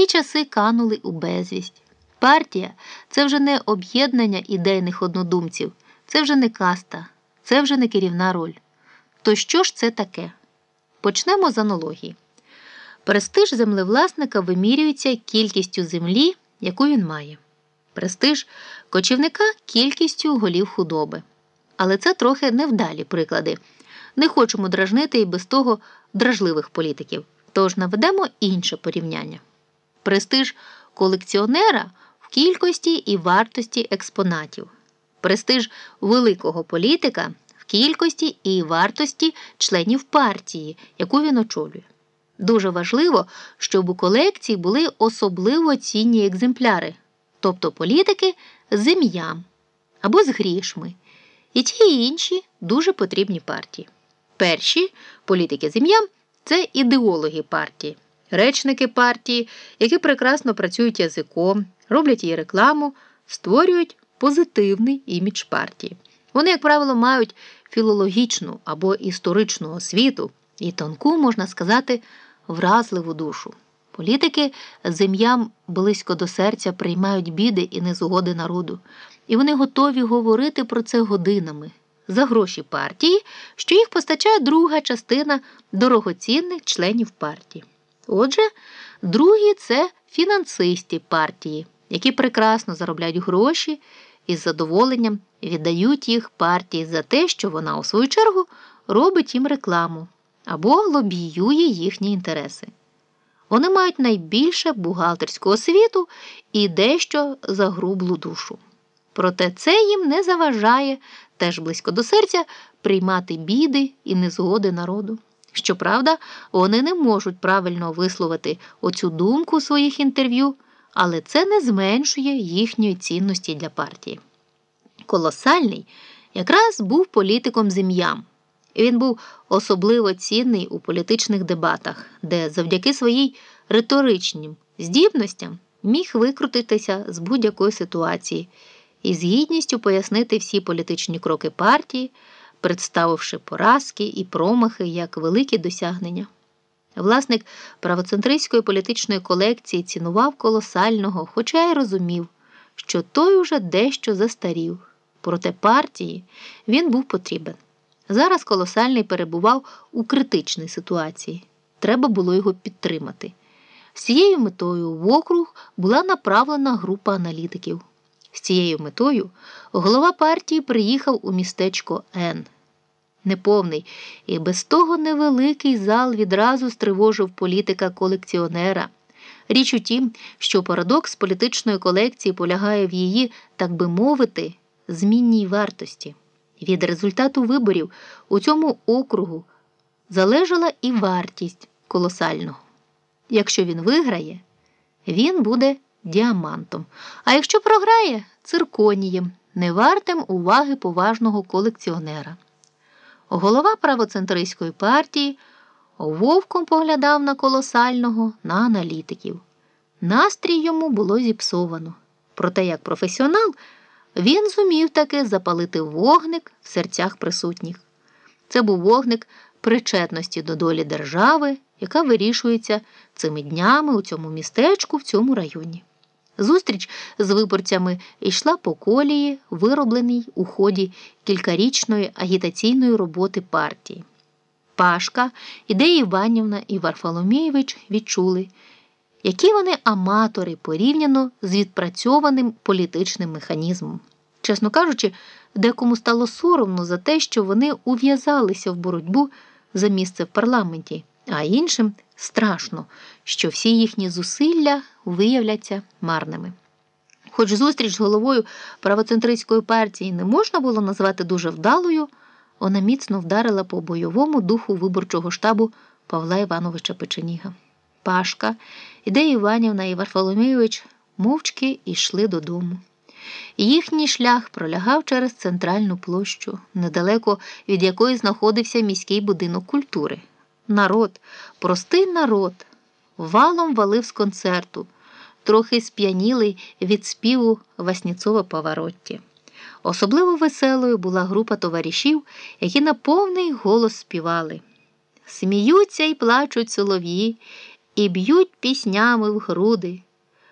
ті часи канули у безвість. Партія це вже не об'єднання ідейних однодумців, це вже не каста, це вже не керівна роль. То що ж це таке? Почнемо з аналогії. Престиж землевласника вимірюється кількістю землі, яку він має. Престиж кочівника кількістю голів худоби. Але це трохи невдалі приклади. Не хочемо дражнити і без того дражливих політиків. Тож наведемо інше порівняння. Престиж колекціонера в кількості і вартості експонатів. Престиж великого політика в кількості і вартості членів партії, яку він очолює. Дуже важливо, щоб у колекції були особливо цінні екземпляри, тобто політики з ім'ям або з грішми, і ті і інші дуже потрібні партії. Перші політики з ім'ям це ідеологи партії, речники партії, які прекрасно працюють язиком, роблять її рекламу, створюють позитивний імідж партії. Вони, як правило, мають філологічну або історичну освіту і тонку, можна сказати, вразливу душу. Політики з ім'ям близько до серця приймають біди і незугоди народу, і вони готові говорити про це годинами за гроші партії, що їх постачає друга частина дорогоцінних членів партії. Отже, другі це фінансисти партії, які прекрасно заробляють гроші і з задоволенням віддають їх партії за те, що вона, у свою чергу, робить їм рекламу або лобіює їхні інтереси. Вони мають найбільше бухгалтерську освіту і дещо загрублу душу. Проте це їм не заважає теж близько до серця приймати біди і незгоди народу. Щоправда, вони не можуть правильно висловити оцю думку у своїх інтерв'ю, але це не зменшує їхньої цінності для партії. Колосальний якраз був політиком з ім'ям. Він був особливо цінний у політичних дебатах, де завдяки своїй риторичним здібностям міг викрутитися з будь-якої ситуації і з гідністю пояснити всі політичні кроки партії, представивши поразки і промахи як великі досягнення. Власник правоцентристської політичної колекції цінував колосального, хоча й розумів, що той уже дещо застарів. Проте партії він був потрібен. Зараз колосальний перебував у критичній ситуації. Треба було його підтримати. З цією метою в округ була направлена група аналітиків. З цією метою голова партії приїхав у містечко Н. Неповний і без того невеликий зал відразу стривожив політика колекціонера. Річ у тім, що парадокс політичної колекції полягає в її, так би мовити, змінній вартості. Від результату виборів у цьому округу залежала і вартість колосального. Якщо він виграє, він буде діамантом, а якщо програє цирконієм, невартим уваги поважного колекціонера. Голова правоцентристської партії вовком поглядав на колосального, на аналітиків. Настрій йому було зіпсовано. Проте, як професіонал, він зумів таки запалити вогник в серцях присутніх. Це був вогник причетності до долі держави, яка вирішується цими днями у цьому містечку, в цьому районі. Зустріч з виборцями йшла по колії, виробленій у ході кількарічної агітаційної роботи партії. Пашка, Ідея Іванівна і Варфоломєєвич відчули, які вони аматори порівняно з відпрацьованим політичним механізмом. Чесно кажучи, декому стало соромно за те, що вони ув'язалися в боротьбу за місце в парламенті, а іншим страшно, що всі їхні зусилля виявляться марними. Хоч зустріч з головою правоцентристської партії не можна було назвати дуже вдалою, вона міцно вдарила по бойовому духу виборчого штабу Павла Івановича Печеніга. Пашка, Ідея Іванівна і Варфоломійович мовчки йшли додому. Їхній шлях пролягав через центральну площу, недалеко від якої знаходився міський будинок культури. Народ, простий народ, валом валив з концерту, трохи сп'янілий від співу Васніцова Поворотті. Особливо веселою була група товаришів, які на повний голос співали. Сміються і плачуть солов'ї, і б'ють піснями в груди.